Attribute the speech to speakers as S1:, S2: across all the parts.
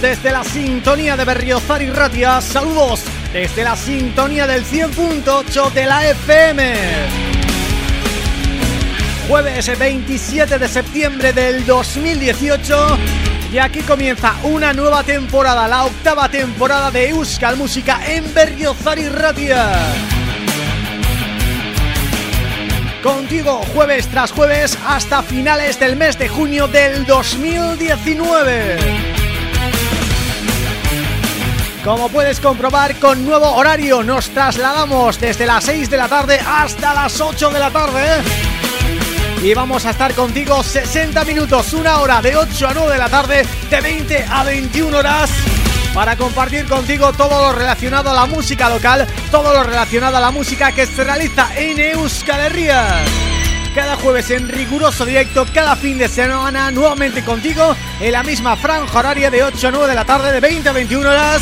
S1: Desde la sintonía de Berriozar y Ratia, saludos desde la sintonía del 100.8 de la FM. Jueves 27 de septiembre del 2018 y aquí comienza una nueva temporada, la octava temporada de Euskal Música en Berriozar y Ratia. Contigo jueves tras jueves hasta finales del mes de junio del 2019. Como puedes comprobar con nuevo horario nos trasladamos desde las 6 de la tarde hasta las 8 de la tarde y vamos a estar contigo 60 minutos, una hora de 8 a 9 de la tarde, de 20 a 21 horas para compartir contigo todo lo relacionado a la música local, todo lo relacionado a la música que se realiza en Euskal Herria. Cada jueves en riguroso directo, cada fin de semana nuevamente contigo en la misma franja horaria de 8 a 9 de la tarde, de 20 a 21 horas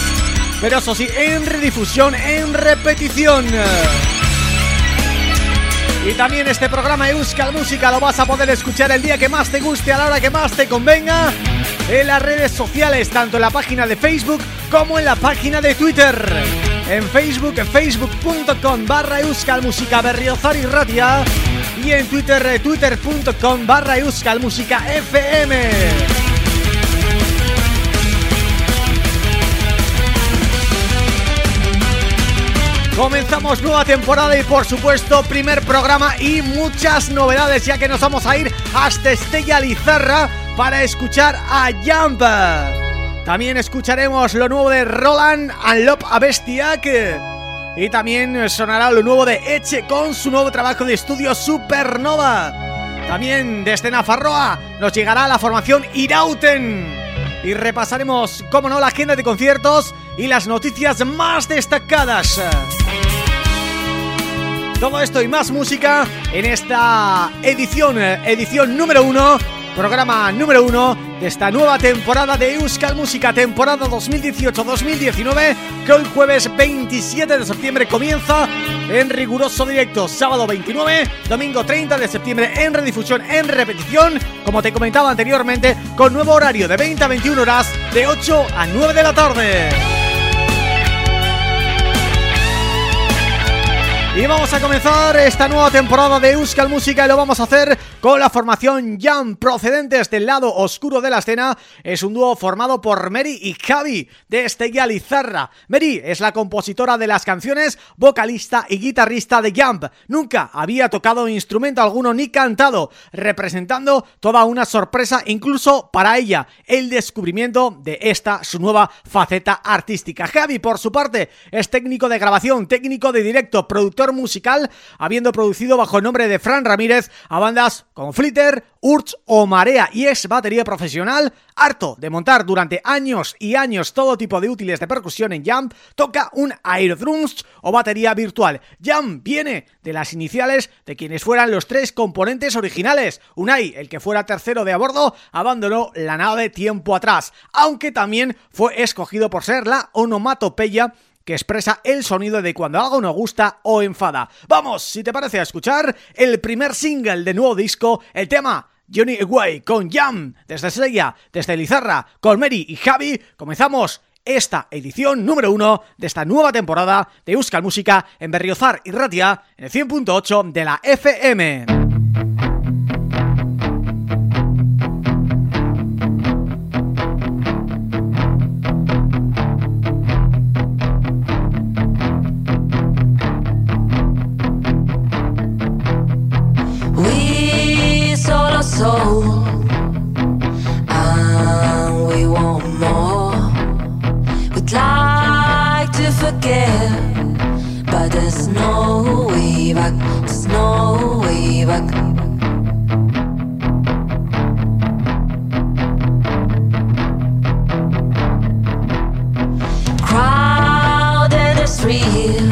S1: pero eso sí, en redifusión, en repetición. Y también este programa Euskal Música lo vas a poder escuchar el día que más te guste, a la hora que más te convenga, en las redes sociales, tanto en la página de Facebook como en la página de Twitter. En Facebook, facebook.com barra Euskal Música Berriozar y Radia y en Twitter, twitter.com barra Euskal Música FM. Comenzamos nueva temporada y por supuesto primer programa y muchas novedades ya que nos vamos a ir hasta Estella Lizarra para escuchar a Jump. También escucharemos lo nuevo de Roland and Lop Abestiak y también sonará lo nuevo de Eche con su nuevo trabajo de estudio Supernova. También desde Nafarroa nos llegará la formación Irauten. Y repasaremos, como no, la agenda de conciertos y las noticias más destacadas. Todo esto y más música en esta edición, edición número uno programa número uno de esta nueva temporada de Euskal Música, temporada 2018-2019, que hoy jueves 27 de septiembre comienza en riguroso directo, sábado 29, domingo 30 de septiembre en redifusión, en repetición, como te comentaba anteriormente, con nuevo horario de 20 a 21 horas, de 8 a 9 de la tarde. Y vamos a comenzar esta nueva temporada de Euskal Música y lo vamos a hacer con la formación Jam procedentes del lado oscuro de la escena. Es un dúo formado por Mary y Javi de Estella Lizarra. Mary es la compositora de las canciones, vocalista y guitarrista de Jump. Nunca había tocado instrumento alguno ni cantado, representando toda una sorpresa incluso para ella, el descubrimiento de esta su nueva faceta artística. Javi, por su parte, es técnico de grabación, técnico de directo, productor musical, habiendo producido bajo el nombre de Fran Ramírez a bandas como Flitter, Urch o Marea y es batería profesional, harto de montar durante años y años todo tipo de útiles de percusión en Jump, toca un Aerodrums o batería virtual. Jump viene de las iniciales de quienes fueran los tres componentes originales. Unai, el que fuera tercero de a bordo, abandonó la nave tiempo atrás, aunque también fue escogido por ser la onomatopeya que expresa el sonido de cuando algo no gusta o enfada. Vamos, si te parece a escuchar el primer single de nuevo disco, el tema Johnny Away con Jam, desde Sella, desde Lizarra, con Mary y Javi, comenzamos esta edición número uno de esta nueva temporada de Euskal Música en Berriozar y Ratia en el 100.8 de la FM. real.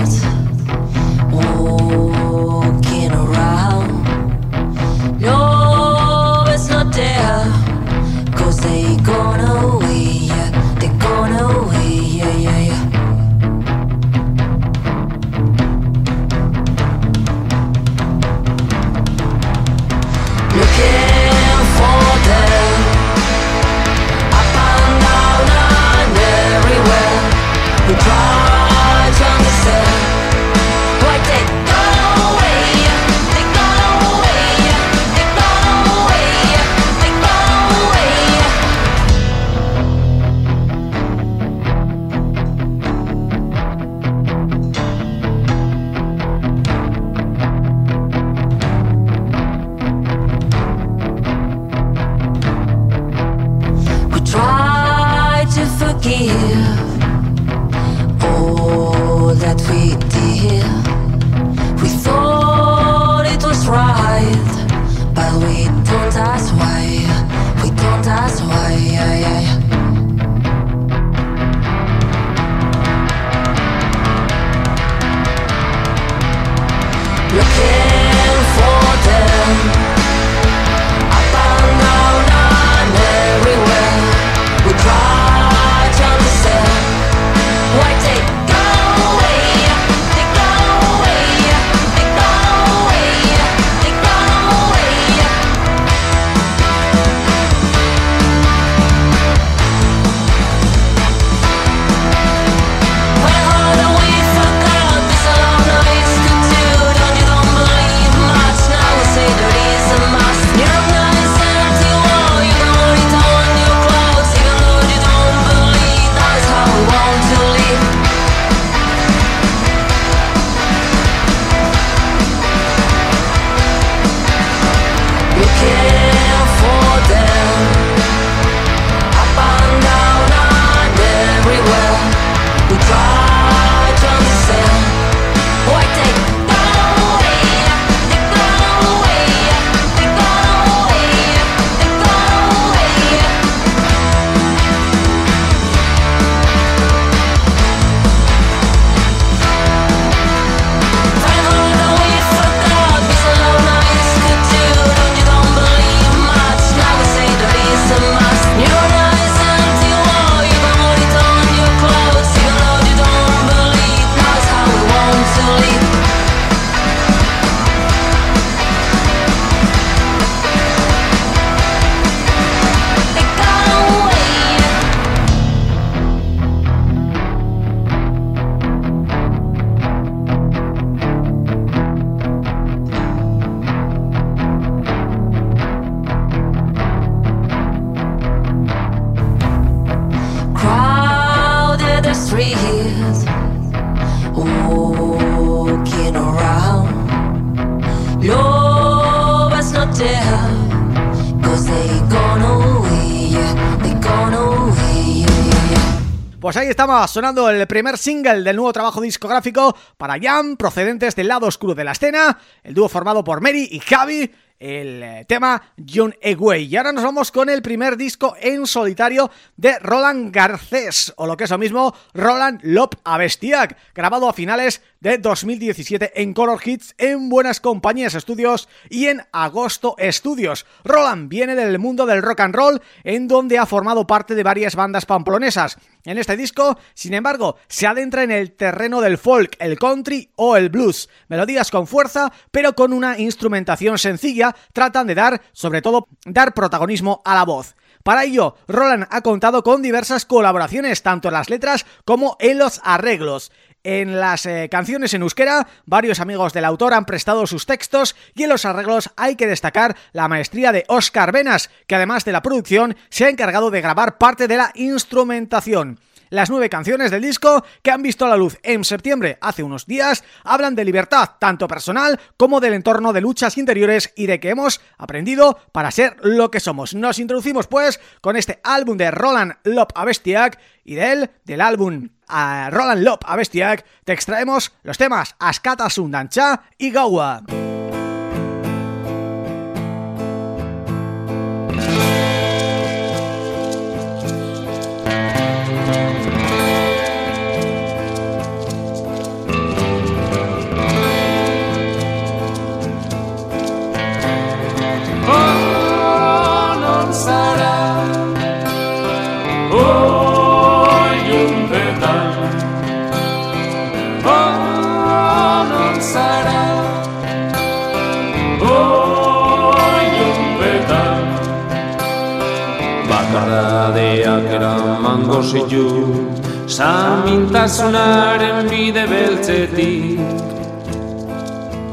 S1: Sonando el primer single del nuevo trabajo discográfico para Jam, procedentes del lado oscuro de la escena, el dúo formado por Mary y Javi, el eh, tema John Egway. Y ahora nos vamos con el primer disco en solitario de Roland Garcés, o lo que es lo mismo, Roland Lop Avestiac, grabado a finales de 2017 en Color Hits, en Buenas Compañías Estudios y en Agosto Estudios. Roland viene del mundo del rock and roll, en donde ha formado parte de varias bandas pamplonesas. En este disco, sin embargo, se adentra en el terreno del folk, el country o el blues. Melodías con fuerza, pero con una instrumentación sencilla, tratan de dar, sobre todo, dar protagonismo a la voz. Para ello, Roland ha contado con diversas colaboraciones, tanto en las letras como en los arreglos. En las eh, canciones en euskera, varios amigos del autor han prestado sus textos y en los arreglos hay que destacar la maestría de Oscar Venas, que además de la producción se ha encargado de grabar parte de la instrumentación. Las nueve canciones del disco que han visto la luz en septiembre hace unos días hablan de libertad tanto personal como del entorno de luchas interiores y de que hemos aprendido para ser lo que somos. Nos introducimos pues con este álbum de Roland Lop Avestiak y de él, del álbum a Roland Lop Avestiak, te extraemos los temas Askata Sundancha y Gawa.
S2: eramango zitu Samintasunaren bide beltzetik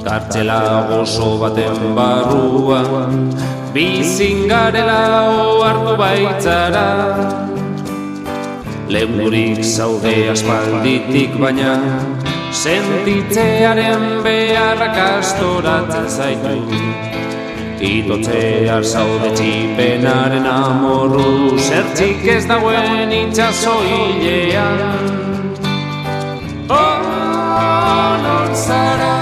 S2: Kartxela gozo baten barruan Bizingarela oartu baitzara Legurik zaude aspalditik baina Sentitzearen beharrak astoratzen zaitu Itotzear zaude txipenaren amorru. Zertxik ez dagoen itxaso hilean Oh, non zara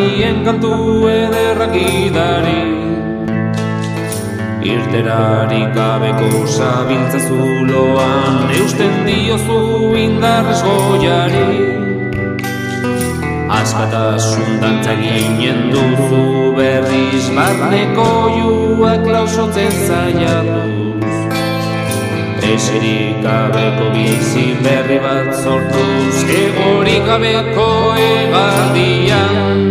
S2: Damien kantu ederrak idari Irterari gabeko zabiltza zuloan Eusten diozu indarrez goiari Azkatasun dantza ginen duzu berriz. Barneko juak lausotzen zaiatu Eserik gabeko bizi berri bat sortuz. Egorik gabeko egaldian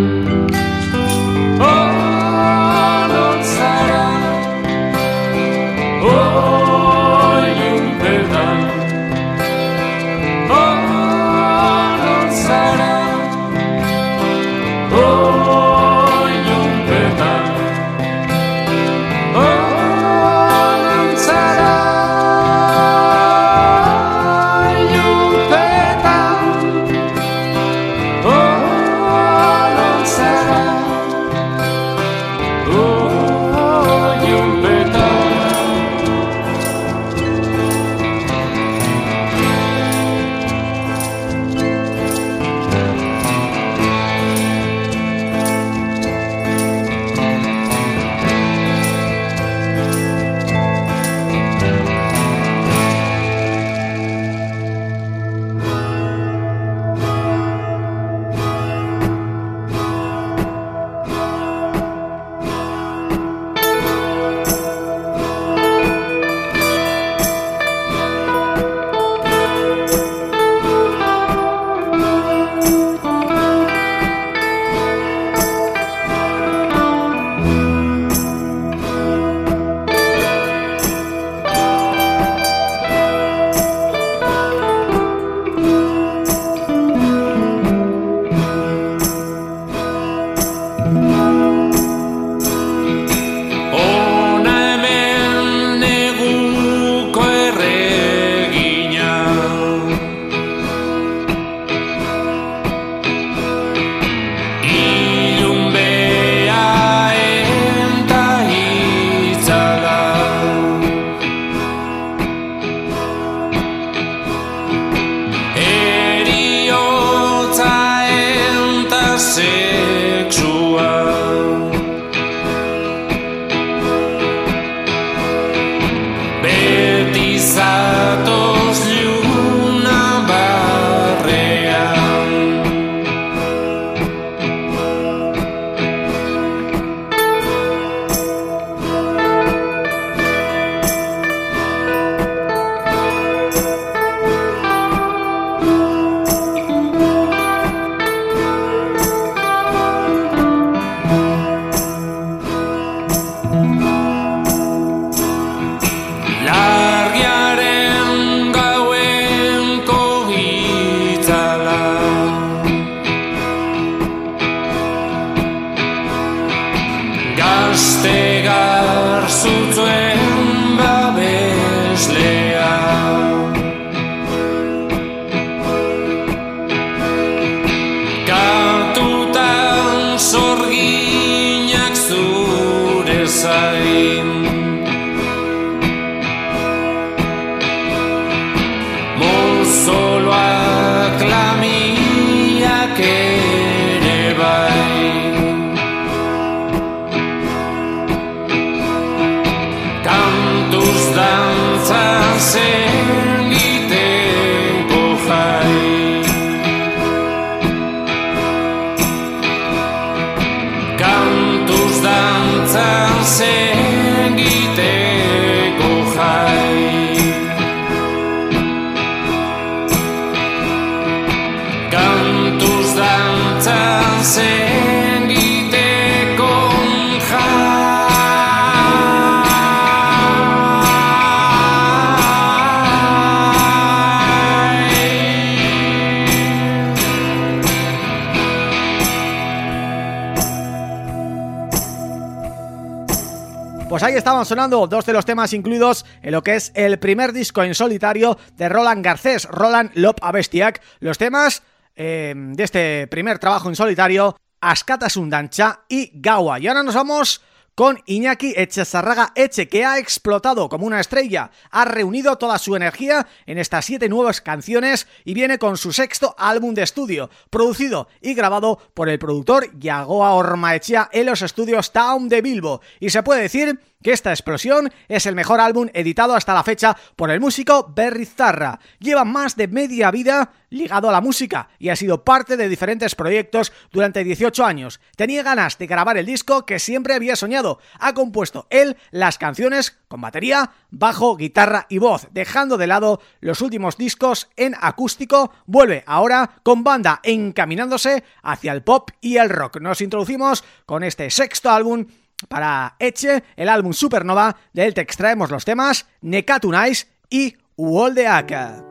S1: estaban sonando dos de los temas incluidos en lo que es el primer disco en solitario de Roland Garcés, Roland Lop Abestiak. Los temas eh, de este primer trabajo en solitario, Askatasundancha y Gawa. Y ahora nos vamos con Iñaki Echezarraga Eche, que ha explotado como una estrella, ha reunido toda su energía en estas siete nuevas canciones y viene con su sexto álbum de estudio, producido y grabado por el productor Yagoa Ormaechea en los estudios Town de Bilbo. Y se puede decir que esta explosión es el mejor álbum editado hasta la fecha por el músico Berry Zarra. Lleva más de media vida ligado a la música y ha sido parte de diferentes proyectos durante 18 años. Tenía ganas de grabar el disco que siempre había soñado. Ha compuesto él las canciones con batería, bajo, guitarra y voz, dejando de lado los últimos discos en acústico, vuelve ahora con banda encaminándose hacia el pop y el rock. Nos introducimos con este sexto álbum para Eche, el álbum Supernova, de él te extraemos los temas Nekatunais y Woldeaka.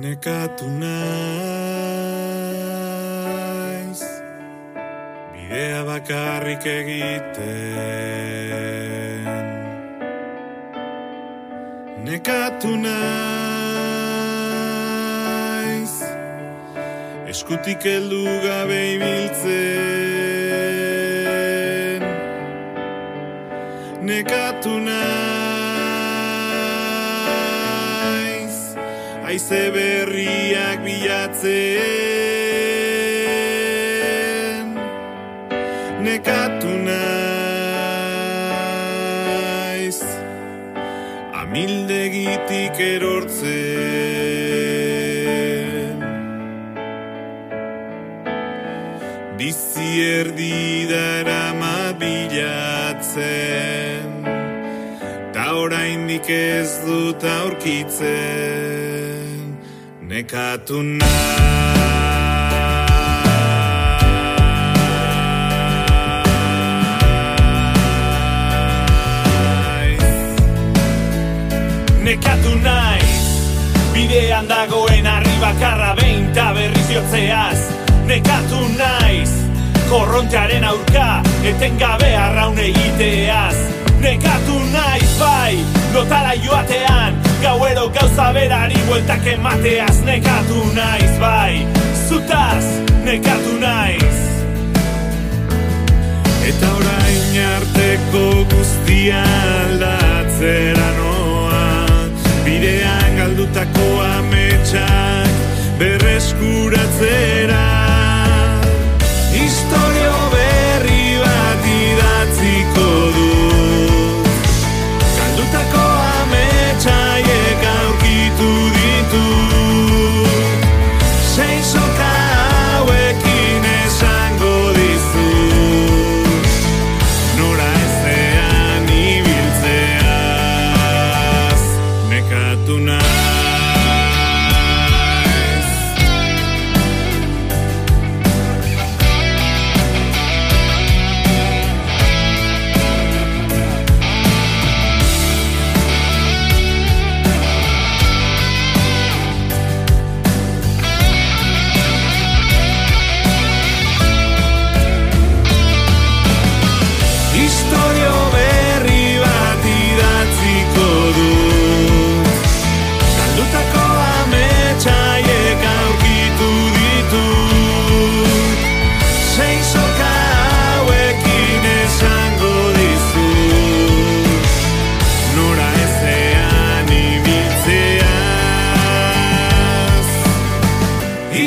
S3: Nekatu naiz. Bidea bakarrik egiten. Nekatu naiz. Eskutik heldu gabe ibiltzen. Nekatu naiz Aize berriak bilatzen Nekatu naiz. Amildegitik erortzen. Bizi erdi darama bilatzen Ta oraindik ez dut aurkitzen Nekatu naiz.
S4: Nekatu naiz. Bidean dagoen harri bakarra behin ta berriz jotzeaz. Nekatu naiz. Korrontearen aurka etengabe arraun egiteaz. Nekatu naiz bai Notara joatean Gauero gauza berari bueltak emateaz Nekatu naiz bai Zutaz nekatu naiz.
S3: Eta orain arteko guztia aldatzera noa Bidean galdutako ametsak berreskuratzera. Historio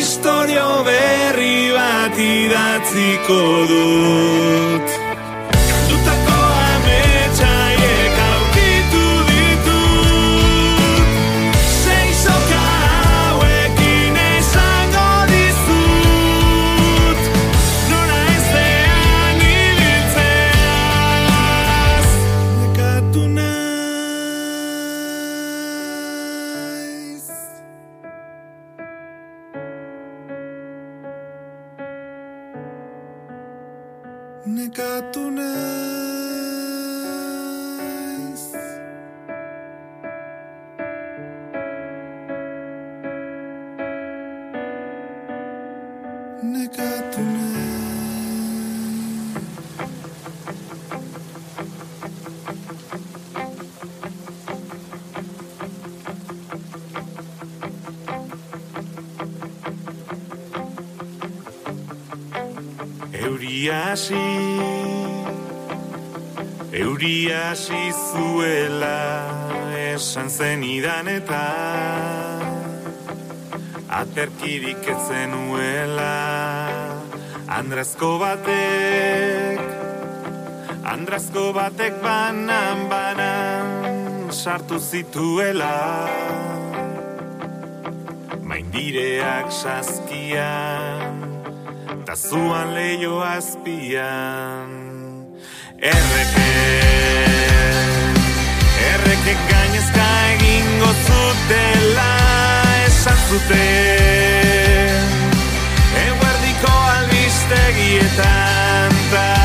S3: Historia berri bat idatziko dut. zenidan eta aterkirik etzenuela Andrazko batek Andrazko batek banan banan sartu zituela. Maindireak saskian Ta zuan leio azpian. Erreke Erreke gainezkan egingo zutela esan zuten. Eguerdiko albistegietan
S1: tan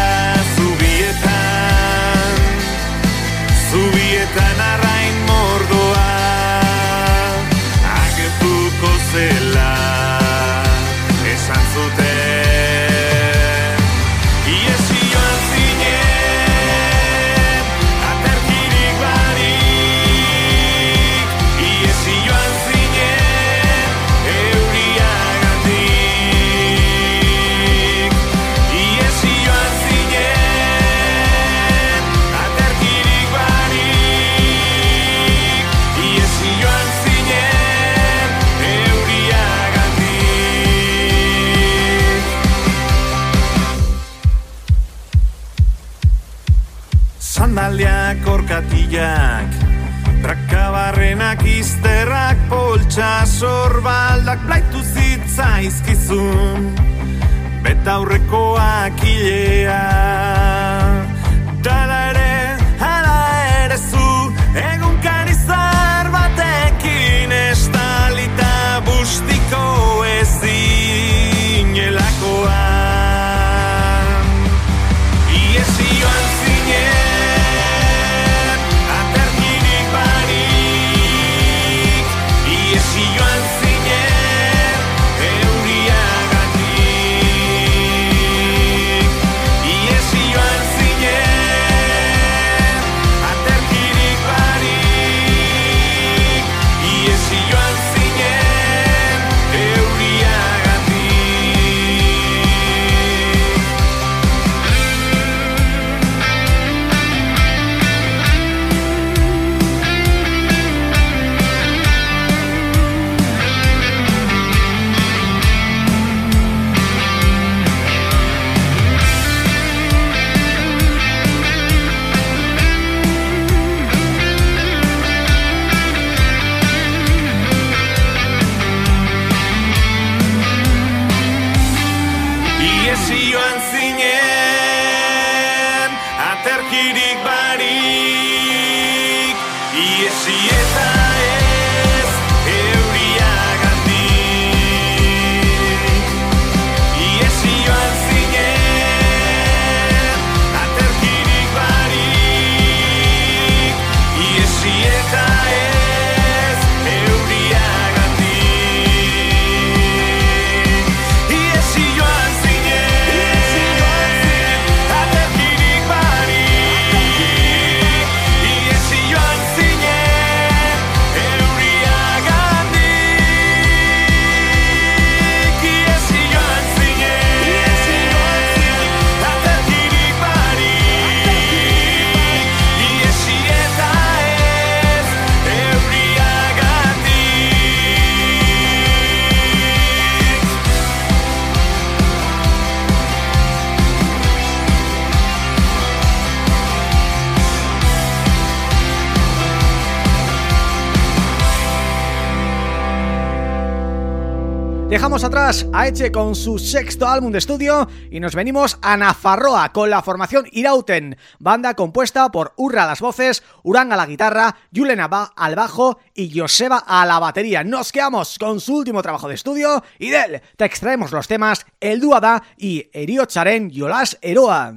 S1: Atrás a Eche con su sexto álbum de estudio y nos venimos a Nafarroa con la formación Irauten, banda compuesta por Urra a las voces, Urán a la guitarra, Julen al bajo y Joseba a la batería. Nos quedamos con su último trabajo de estudio y de él te extraemos los temas El Duada y Erio Charen Yolas Eroa.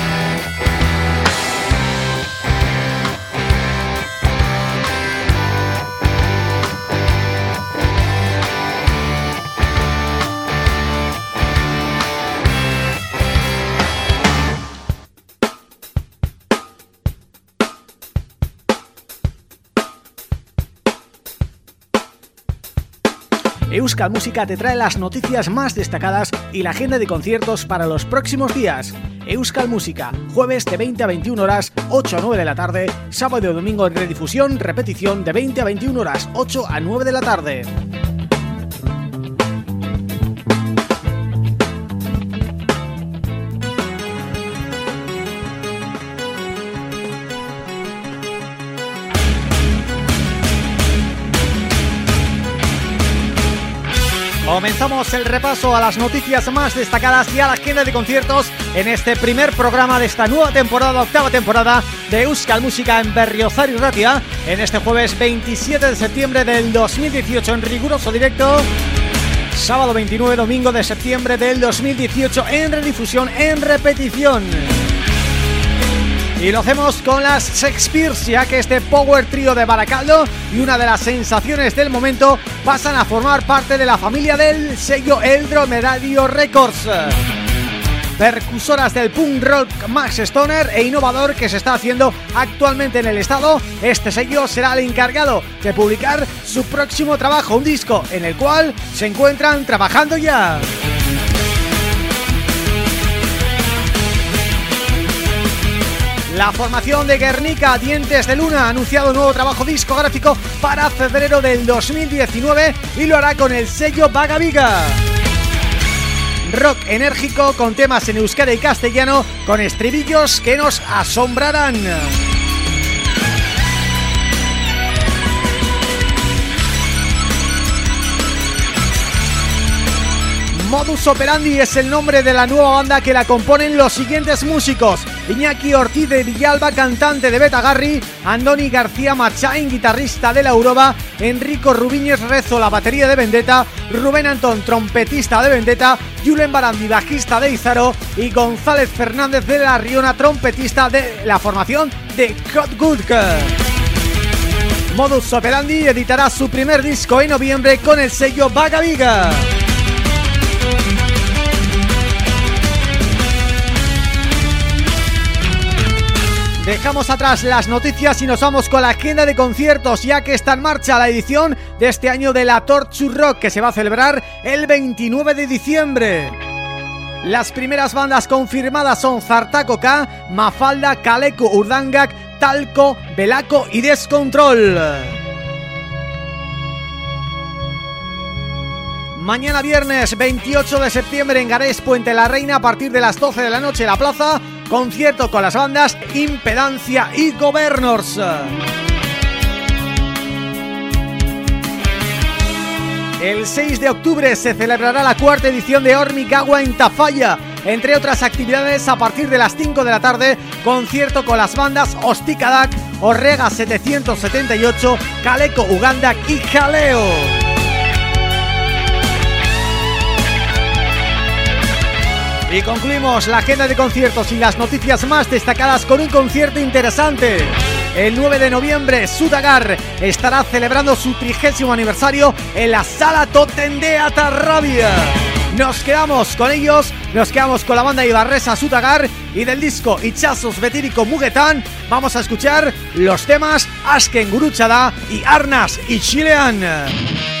S1: Euskal Música te trae las noticias más destacadas y la agenda de conciertos para los próximos días. Euskal Música, jueves de 20 a 21 horas, 8 a 9 de la tarde, sábado y domingo en redifusión, repetición de 20 a 21 horas, 8 a 9 de la tarde. Comenzamos el repaso a las noticias más destacadas y a la agenda de conciertos en este primer programa de esta nueva temporada, octava temporada de Euskal Música en Berriozar y Ratia en este jueves 27 de septiembre del 2018 en riguroso directo sábado 29, domingo de septiembre del 2018 en redifusión, en repetición. Y lo hacemos con las Shakespeares, ya que este power trío de Baracaldo y una de las sensaciones del momento pasan a formar parte de la familia del sello El Dromedario Records. Percusoras del punk rock Max Stoner e innovador que se está haciendo actualmente en el estado, este sello será el encargado de publicar su próximo trabajo, un disco en el cual se encuentran trabajando ya. La formación de Guernica Dientes de Luna ha anunciado un nuevo trabajo discográfico para febrero del 2019 y lo hará con el sello Vaga Viga. Rock enérgico con temas en euskera y castellano con estribillos que nos asombrarán. Modus Operandi es el nombre de la nueva banda que la componen los siguientes músicos Iñaki Ortiz de Villalba, cantante de Betagarri Andoni García Machain, guitarrista de La Uroba Enrico Rubiñez Rezo, la batería de Vendetta Rubén Antón, trompetista de Vendetta Julen Barandi, bajista de Izaro y González Fernández de La Riona, trompetista de la formación de Cut Good Modus Operandi editará su primer disco en noviembre con el sello Vaga Viga. Dejamos atrás las noticias y nos vamos con la agenda de conciertos ya que está en marcha la edición de este año de la Torture Rock que se va a celebrar el 29 de diciembre. Las primeras bandas confirmadas son Zartaco K, Mafalda, Kaleku, Urdangak, Talco, Belaco y Descontrol. Mañana viernes 28 de septiembre en Garés Puente la Reina a partir de las 12 de la noche en la plaza concierto con las bandas Impedancia y Governors. El 6 de octubre se celebrará la cuarta edición de Hormigagua en Tafalla. Entre otras actividades, a partir de las 5 de la tarde, concierto con las bandas Ostikadak, Orrega 778, Caleco Uganda y Jaleo. Y concluimos la agenda de conciertos y las noticias más destacadas con un concierto interesante. El 9 de noviembre, Sudagar estará celebrando su trigésimo aniversario en la Sala Totem de Atarrabia. Nos quedamos con ellos, nos quedamos con la banda Ibarresa Sutagar y del disco Ichazos Betírico Mugetán vamos a escuchar los temas Asken Guruchada y Arnas y Chilean.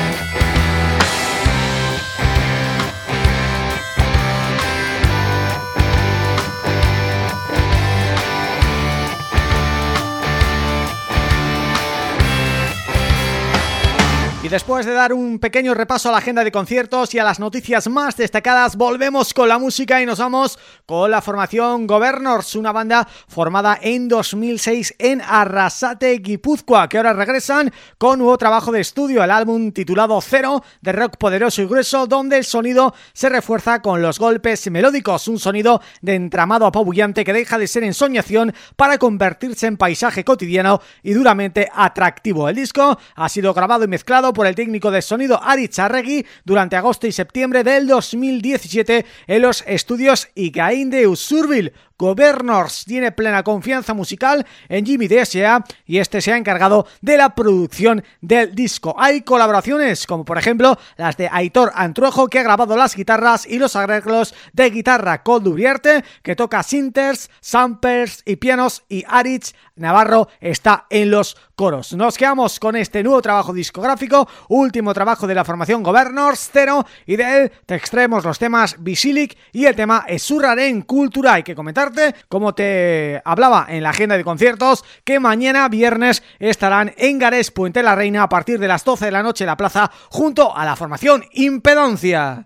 S1: Después de dar un pequeño repaso a la agenda de conciertos y a las noticias más destacadas, volvemos con la música y nos vamos con la formación Governors, una banda formada en 2006 en Arrasate, Guipúzcoa, que ahora regresan con nuevo trabajo de estudio, el álbum titulado Cero, de rock poderoso y grueso, donde el sonido se refuerza con los golpes melódicos, un sonido de entramado apabullante que deja de ser ensoñación para convertirse en paisaje cotidiano y duramente atractivo. El disco ha sido grabado y mezclado por por el técnico de sonido Ari Charregui durante agosto y septiembre del 2017 en los estudios Igain de Usurbil, Governors tiene plena confianza musical en Jimmy DSA y este se ha encargado de la producción del disco. Hay colaboraciones como por ejemplo las de Aitor Antruejo que ha grabado las guitarras y los arreglos de guitarra Cold Uriarte que toca sinters, samples y pianos y Aritz Navarro está en los coros. Nos quedamos con este nuevo trabajo discográfico, último trabajo de la formación Governors, Cero, y de él te extraemos los temas Visilic y el tema en Cultura. Hay que comentar como te hablaba en la agenda de conciertos, que mañana viernes estarán en Gares Puente la Reina a partir de las 12 de la noche en la plaza junto a la formación Impedancia.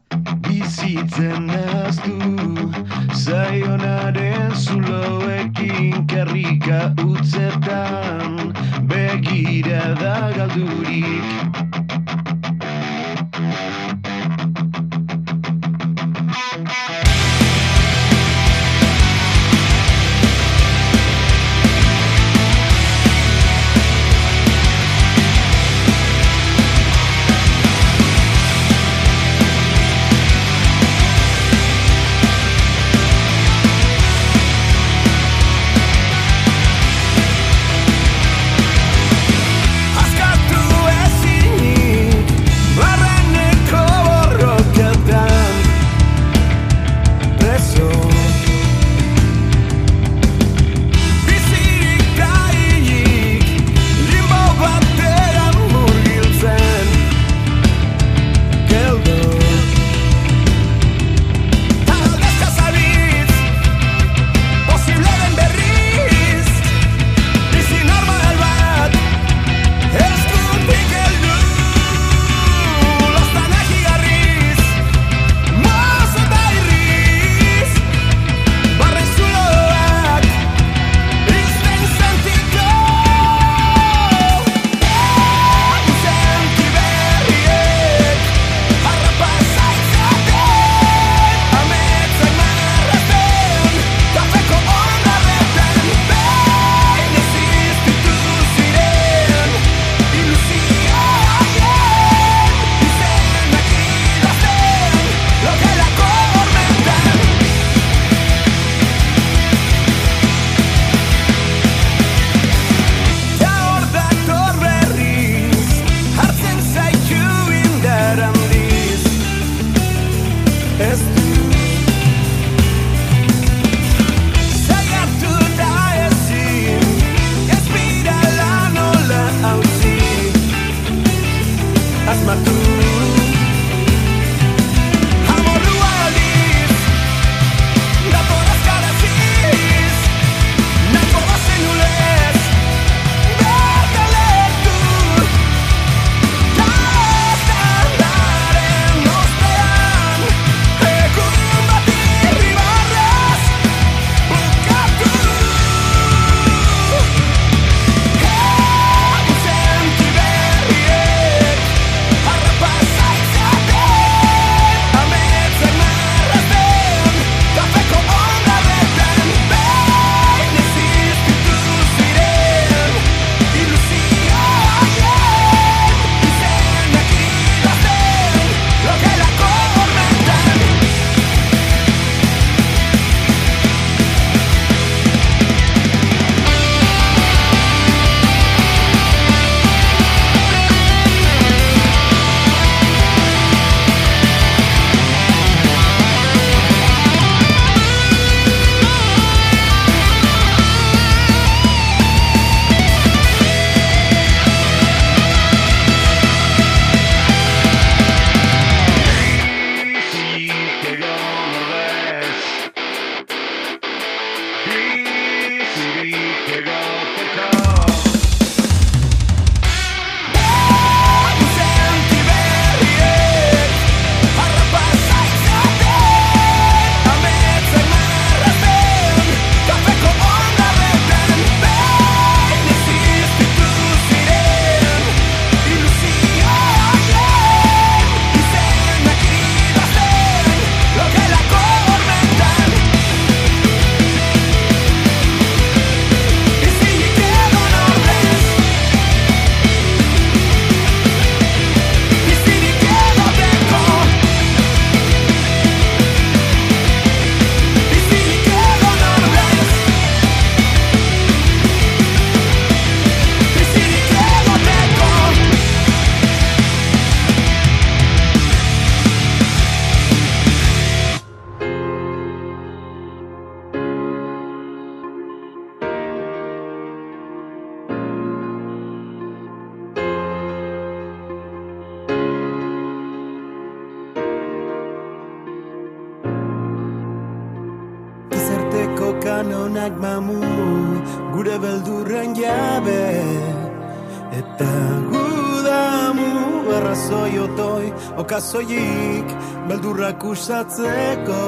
S3: Otoi Okazoik beldurrak usatzeko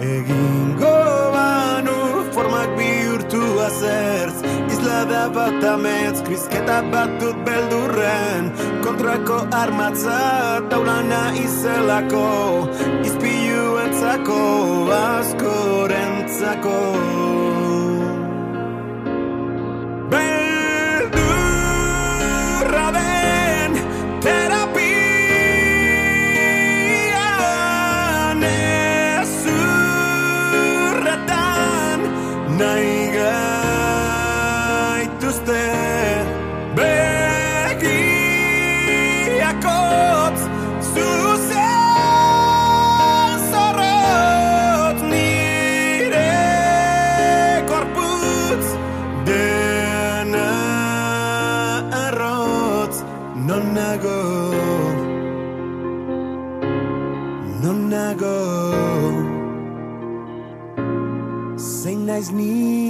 S3: Egingo banu formak bihurtu azertz. Isla da bat ametz, krizketa bat dut beldurren Kontrako armatza taulana izelako Izpilu entzako, askorentzako nahi gaituzten ni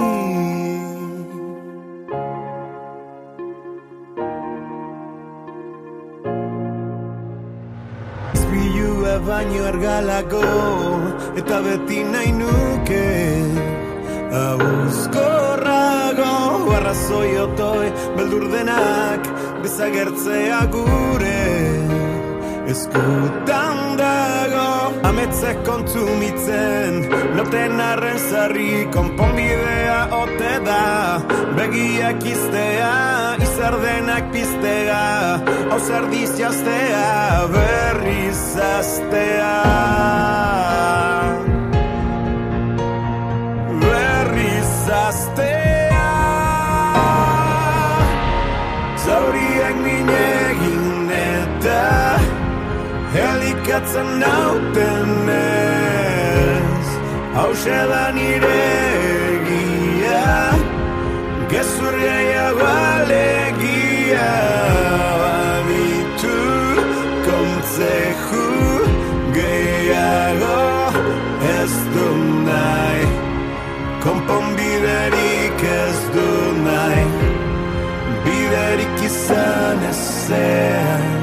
S3: Izpilua baino argalago Eta beti nahi nuke. Abuzkorrago Arrazoi otoi Beldur denak Bezagertzea gure. Eskutan Ametzek kontsumitzen Noten arren zarri Konponbidea ote da. Begiak iztea Izar denak piztea Hau zer dizjaztea Berriz aztea Helikatzen nauten ez Hauxe da nire egia Gezurriaiago alegia Bamitu kontzeju gehiago Ez du nahi Konponbiderik ez du nahi Biderik izan ezean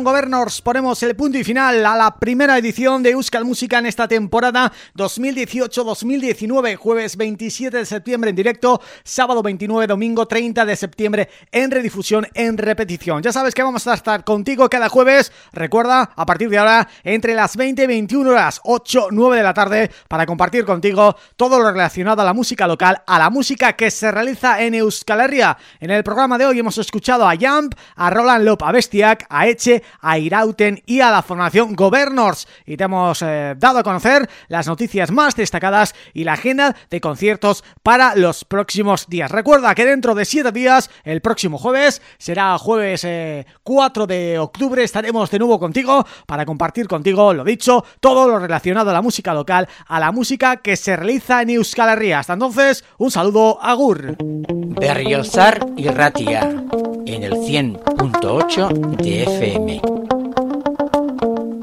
S1: Formación Governors ponemos el punto y final a la primera edición de Euskal Música en esta temporada 2018-2019, jueves 27 de septiembre en directo, sábado 29, domingo 30 de septiembre en redifusión, en repetición. Ya sabes que vamos a estar contigo cada jueves, recuerda, a partir de ahora, entre las 20 y 21 horas, 8, 9 de la tarde, para compartir contigo todo lo relacionado a la música local, a la música que se realiza en Euskal Herria. En el programa de hoy hemos escuchado a Jump, a Roland Lop, a Bestiac, a Eche, a Irauten y a la formación Governors. Y te hemos eh, dado a conocer las noticias más destacadas y la agenda de conciertos para los próximos días. Recuerda que dentro de 7 días, el próximo jueves, será jueves eh, 4 de octubre, estaremos de nuevo contigo para compartir contigo, lo dicho, todo lo relacionado a la música local, a la música que se realiza en Euskal Herria. Hasta entonces, un saludo, agur.
S5: Berriozar y Ratia en el 100.8 de FM.